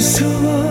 so